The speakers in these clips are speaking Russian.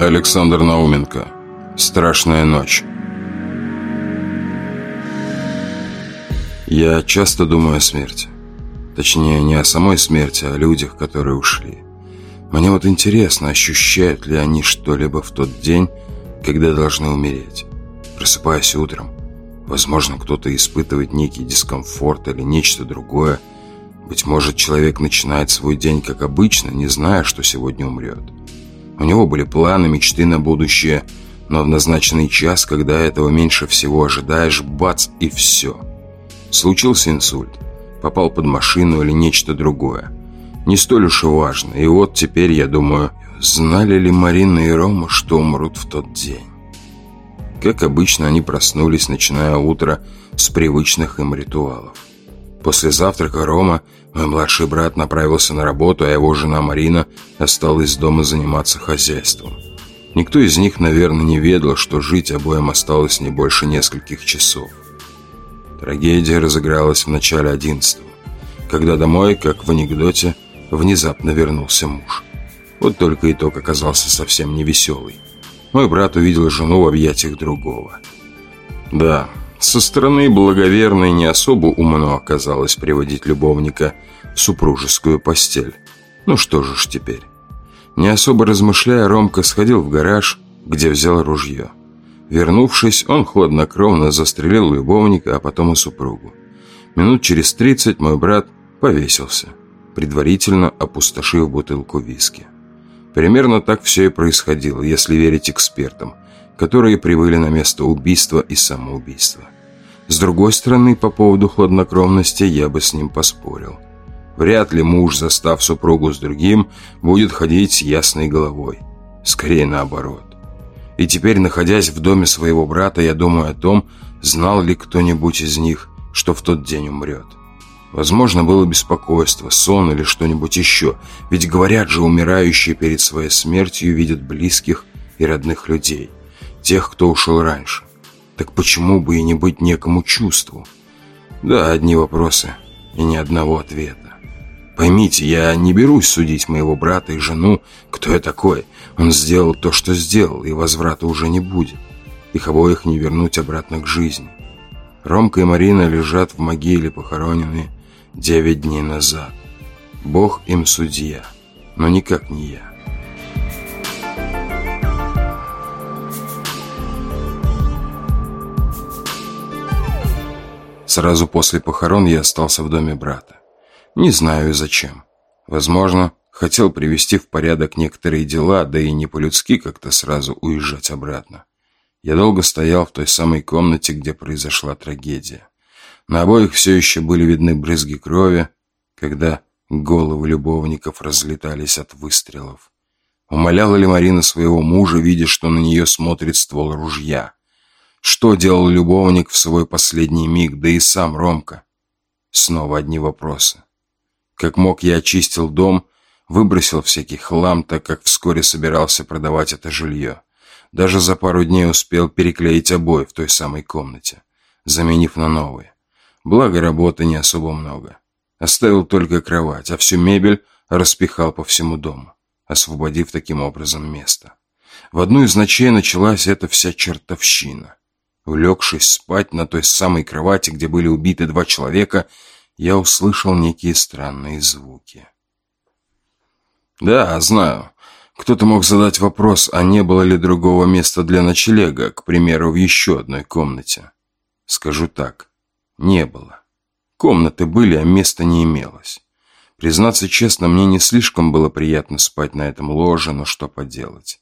Александр Науменко. Страшная ночь. Я часто думаю о смерти. Точнее, не о самой смерти, а о людях, которые ушли. Мне вот интересно, ощущают ли они что-либо в тот день, когда должны умереть. Просыпаясь утром, возможно, кто-то испытывает некий дискомфорт или нечто другое. Быть может, человек начинает свой день как обычно, не зная, что сегодня умрет. У него были планы, мечты на будущее, но в назначенный час, когда этого меньше всего ожидаешь, бац и все. Случился инсульт, попал под машину или нечто другое. Не столь уж и важно. И вот теперь, я думаю, знали ли Марина и Рома, что умрут в тот день? Как обычно, они проснулись, начиная утро с привычных им ритуалов. После завтрака Рома мой младший брат направился на работу, а его жена Марина осталась дома заниматься хозяйством. Никто из них, наверное, не ведал, что жить обоим осталось не больше нескольких часов. Трагедия разыгралась в начале одиннадцатого, когда домой, как в анекдоте, внезапно вернулся муж. Вот только итог оказался совсем невеселый. Мой брат увидел жену в объятиях другого. Да, со стороны благоверной не особо умно оказалось приводить любовника в супружескую постель. Ну что же ж теперь. Не особо размышляя, Ромка сходил в гараж, где взял ружье. Вернувшись, он хладнокровно застрелил любовника, а потом и супругу. Минут через тридцать мой брат повесился, предварительно опустошив бутылку виски. Примерно так все и происходило, если верить экспертам – которые прибыли на место убийства и самоубийства. С другой стороны, по поводу хладнокровности я бы с ним поспорил. Вряд ли муж, застав супругу с другим, будет ходить с ясной головой. Скорее наоборот. И теперь, находясь в доме своего брата, я думаю о том, знал ли кто-нибудь из них, что в тот день умрет. Возможно, было беспокойство, сон или что-нибудь еще. Ведь говорят же, умирающие перед своей смертью видят близких и родных людей тех, кто ушел раньше. Так почему бы и не быть некому чувству? Да, одни вопросы и ни одного ответа. Поймите, я не берусь судить моего брата и жену, кто я такой. Он сделал то, что сделал, и возврата уже не будет. Их обоих не вернуть обратно к жизни. Ромка и Марина лежат в могиле, похороненные девять дней назад. Бог им судья, но никак не я. Сразу после похорон я остался в доме брата. Не знаю зачем. Возможно, хотел привести в порядок некоторые дела, да и не по-людски как-то сразу уезжать обратно. Я долго стоял в той самой комнате, где произошла трагедия. На обоих все еще были видны брызги крови, когда головы любовников разлетались от выстрелов. Умоляла ли Марина своего мужа, видя, что на нее смотрит ствол ружья? Что делал любовник в свой последний миг, да и сам Ромка? Снова одни вопросы. Как мог, я очистил дом, выбросил всякий хлам, так как вскоре собирался продавать это жилье. Даже за пару дней успел переклеить обои в той самой комнате, заменив на новые. Благо, работы не особо много. Оставил только кровать, а всю мебель распихал по всему дому, освободив таким образом место. В одну из ночей началась эта вся чертовщина. Улегшись спать на той самой кровати, где были убиты два человека, я услышал некие странные звуки. Да, знаю. Кто-то мог задать вопрос, а не было ли другого места для ночлега, к примеру, в еще одной комнате. Скажу так, не было. Комнаты были, а места не имелось. Признаться честно, мне не слишком было приятно спать на этом ложе, но что поделать.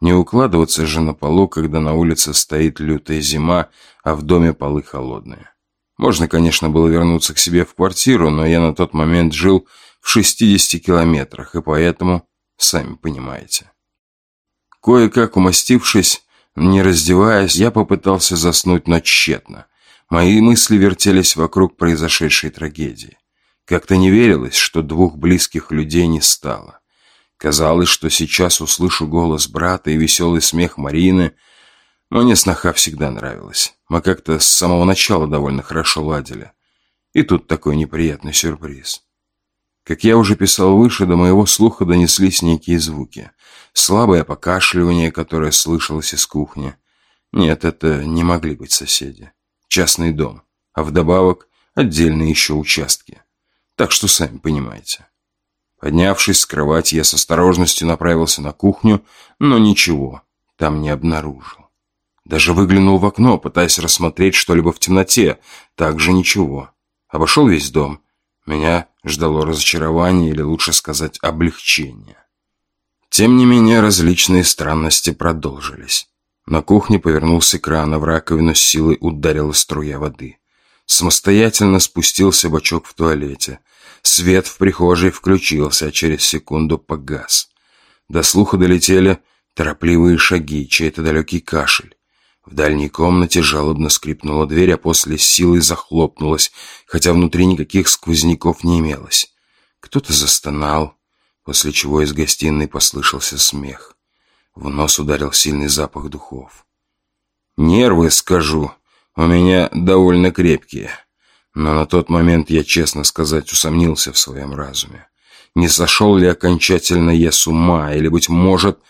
Не укладываться же на полу, когда на улице стоит лютая зима, а в доме полы холодные. Можно, конечно, было вернуться к себе в квартиру, но я на тот момент жил в 60 километрах, и поэтому, сами понимаете. Кое-как умастившись, не раздеваясь, я попытался заснуть, но тщетно. Мои мысли вертелись вокруг произошедшей трагедии. Как-то не верилось, что двух близких людей не стало. Казалось, что сейчас услышу голос брата и веселый смех Марины. Мне сноха всегда нравилась. Мы как-то с самого начала довольно хорошо ладили. И тут такой неприятный сюрприз. Как я уже писал выше, до моего слуха донеслись некие звуки. Слабое покашливание, которое слышалось из кухни. Нет, это не могли быть соседи. Частный дом. А вдобавок отдельные еще участки. Так что сами понимаете. Поднявшись с кровати, я с осторожностью направился на кухню, но ничего там не обнаружил. Даже выглянул в окно, пытаясь рассмотреть что-либо в темноте. Также ничего. Обошел весь дом. Меня ждало разочарование, или лучше сказать, облегчение. Тем не менее, различные странности продолжились. На кухне повернулся кран, а в раковину с силой ударила струя воды. Самостоятельно спустился бачок в туалете. Свет в прихожей включился, а через секунду погас. До слуха долетели торопливые шаги, чей-то далекий кашель. В дальней комнате жалобно скрипнула дверь, а после силой захлопнулась, хотя внутри никаких сквозняков не имелось. Кто-то застонал, после чего из гостиной послышался смех. В нос ударил сильный запах духов. «Нервы, скажу, у меня довольно крепкие». Но на тот момент я, честно сказать, усомнился в своем разуме. Не сошел ли окончательно я с ума, или, быть может,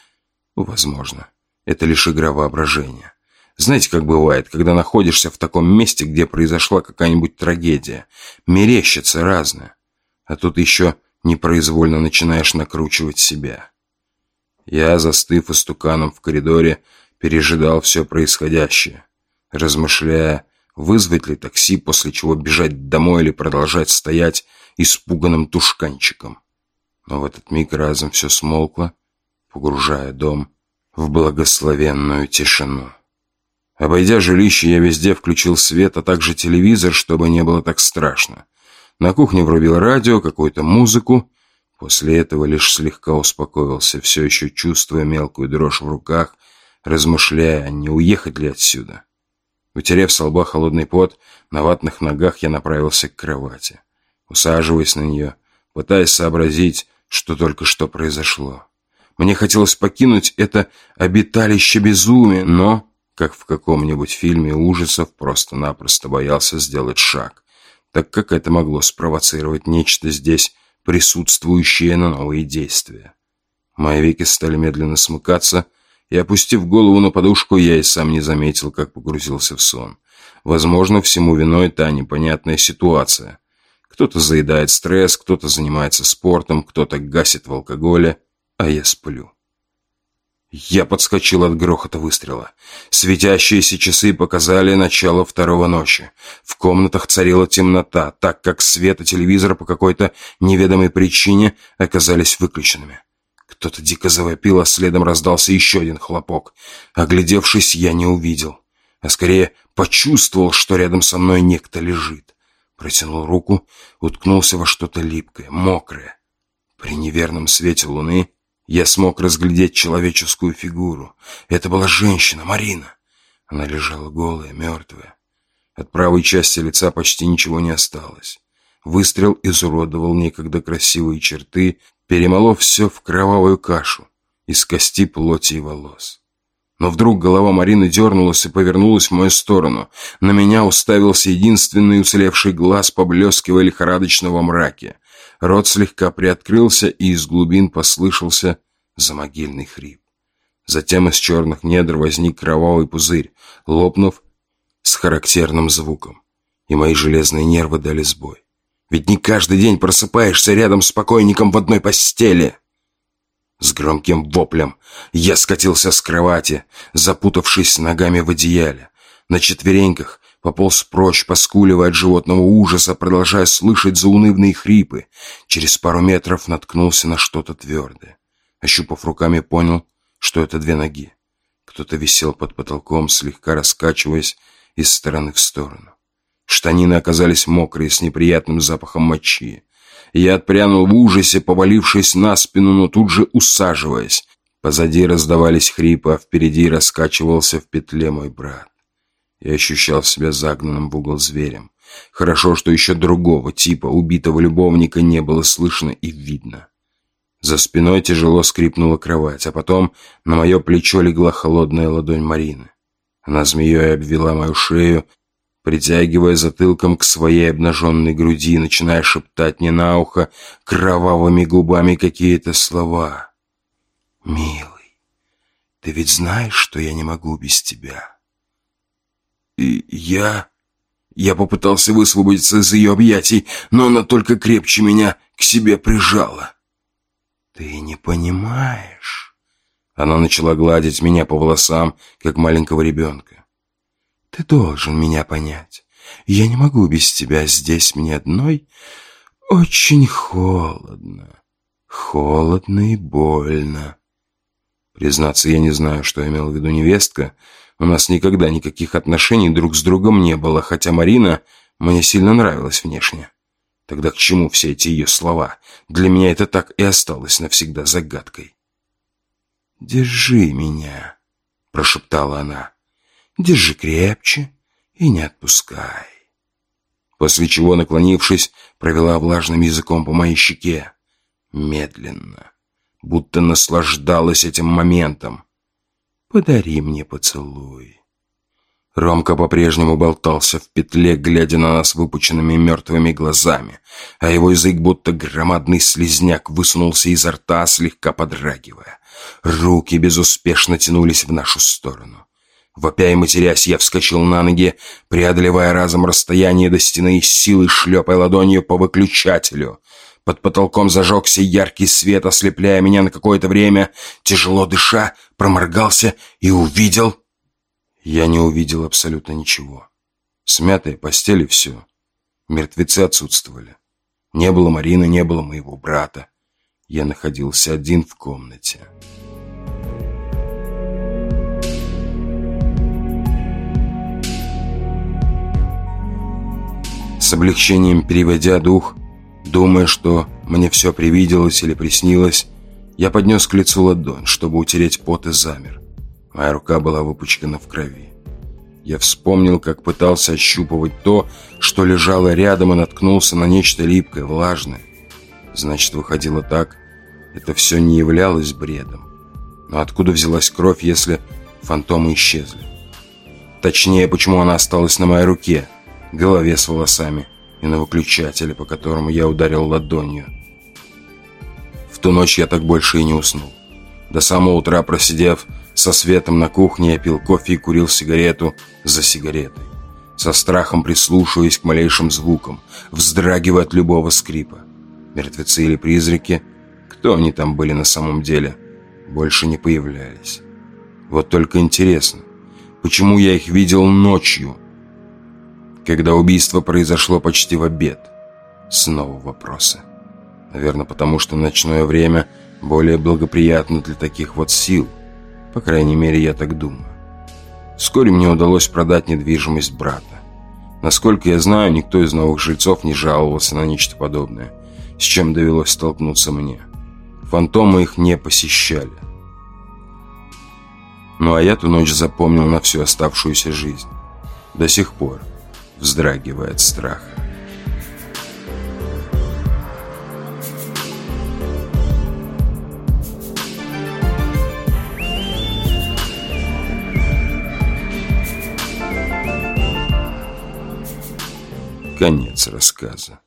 возможно, это лишь игра воображения. Знаете, как бывает, когда находишься в таком месте, где произошла какая-нибудь трагедия. Мерещится разное. А тут еще непроизвольно начинаешь накручивать себя. Я, застыв истуканом в коридоре, пережидал все происходящее, размышляя, вызвать ли такси, после чего бежать домой или продолжать стоять испуганным тушканчиком. Но в этот миг разом все смолкло, погружая дом в благословенную тишину. Обойдя жилище, я везде включил свет, а также телевизор, чтобы не было так страшно. На кухне врубил радио, какую-то музыку. После этого лишь слегка успокоился, все еще чувствуя мелкую дрожь в руках, размышляя, не уехать ли отсюда. Утерев с лба холодный пот, на ватных ногах я направился к кровати. Усаживаясь на нее, пытаясь сообразить, что только что произошло. Мне хотелось покинуть это обиталище безумия, но как в каком-нибудь фильме ужасов, просто-напросто боялся сделать шаг, так как это могло спровоцировать нечто здесь присутствующее на новые действия. Мои веки стали медленно смыкаться, и, опустив голову на подушку, я и сам не заметил, как погрузился в сон. Возможно, всему виной та непонятная ситуация. Кто-то заедает стресс, кто-то занимается спортом, кто-то гасит в алкоголе, а я сплю. Я подскочил от грохота выстрела. Светящиеся часы показали начало второго ночи. В комнатах царила темнота, так как свет и телевизор по какой-то неведомой причине оказались выключенными. Кто-то дико завопил, а следом раздался еще один хлопок. Оглядевшись, я не увидел, а скорее почувствовал, что рядом со мной некто лежит. Протянул руку, уткнулся во что-то липкое, мокрое. При неверном свете луны я смог разглядеть человеческую фигуру. Это была женщина, Марина. Она лежала голая, мертвая. От правой части лица почти ничего не осталось. Выстрел изуродовал некогда красивые черты, перемолов все в кровавую кашу из кости, плоти и волос. Но вдруг голова Марины дернулась и повернулась в мою сторону. На меня уставился единственный уцелевший глаз, поблескивая лихорадочно во мраке. Рот слегка приоткрылся, и из глубин послышался замогильный хрип. Затем из черных недр возник кровавый пузырь, лопнув с характерным звуком. И мои железные нервы дали сбой. Ведь не каждый день просыпаешься рядом с покойником в одной постели. С громким воплем я скатился с кровати, запутавшись ногами в одеяле. На четвереньках Пополз прочь, поскуливая от животного ужаса, продолжая слышать заунывные хрипы. Через пару метров наткнулся на что-то твердое. Ощупав руками, понял, что это две ноги. Кто-то висел под потолком, слегка раскачиваясь из стороны в сторону. Штанины оказались мокрые, с неприятным запахом мочи. Я отпрянул в ужасе, повалившись на спину, но тут же усаживаясь. Позади раздавались хрипы, а впереди раскачивался в петле мой брат. Я ощущал себя загнанным в угол зверем. Хорошо, что еще другого типа убитого любовника не было слышно и видно. За спиной тяжело скрипнула кровать, а потом на мое плечо легла холодная ладонь Марины. Она змеей обвела мою шею, притягивая затылком к своей обнаженной груди, начиная шептать мне на ухо кровавыми губами какие-то слова. «Милый, ты ведь знаешь, что я не могу без тебя?» И я... Я попытался высвободиться из ее объятий, но она только крепче меня к себе прижала. «Ты не понимаешь...» Она начала гладить меня по волосам, как маленького ребенка. «Ты должен меня понять. Я не могу без тебя здесь мне одной. Очень холодно. Холодно и больно». Признаться, я не знаю, что имела в виду невестка, у нас никогда никаких отношений друг с другом не было, хотя Марина мне сильно нравилась внешне. Тогда к чему все эти ее слова? Для меня это так и осталось навсегда загадкой. «Держи меня», — прошептала она. «Держи крепче и не отпускай». После чего, наклонившись, провела влажным языком по моей щеке. Медленно, будто наслаждалась этим моментом. Подари мне поцелуй». Ромка по-прежнему болтался в петле, глядя на нас выпученными мертвыми глазами, а его язык, будто громадный слизняк, высунулся изо рта, слегка подрагивая. Руки безуспешно тянулись в нашу сторону. Вопя и матерясь, я вскочил на ноги, преодолевая разом расстояние до стены и силой шлепая ладонью по выключателю. Под потолком зажегся яркий свет, ослепляя меня на какое-то время. Тяжело дыша, проморгался и увидел... Я не увидел абсолютно ничего. Смятая постель и все. Мертвецы отсутствовали. Не было Марины, не было моего брата. Я находился один в комнате. С облегчением переводя дух, Думая, что мне все привиделось или приснилось, я поднес к лицу ладонь, чтобы утереть пот и замер. Моя рука была выпачкана в крови. Я вспомнил, как пытался ощупывать то, что лежало рядом и наткнулся на нечто липкое, влажное. Значит, выходило так, это все не являлось бредом. Но откуда взялась кровь, если фантомы исчезли? Точнее, почему она осталась на моей руке, голове с волосами, и на выключателе, по которому я ударил ладонью. В ту ночь я так больше и не уснул. До самого утра просидев со светом на кухне, я пил кофе и курил сигарету за сигаретой. Со страхом прислушиваясь к малейшим звукам, вздрагивая от любого скрипа. Мертвецы или призраки, кто они там были на самом деле, больше не появлялись. Вот только интересно, почему я их видел ночью, когда убийство произошло почти в обед. Снова вопросы. Наверное, потому что ночное время более благоприятно для таких вот сил. По крайней мере, я так думаю. Вскоре мне удалось продать недвижимость брата. Насколько я знаю, никто из новых жильцов не жаловался на нечто подобное, с чем довелось столкнуться мне. Фантомы их не посещали. Ну а я ту ночь запомнил на всю оставшуюся жизнь. До сих пор вздрагивая от страха. Конец рассказа.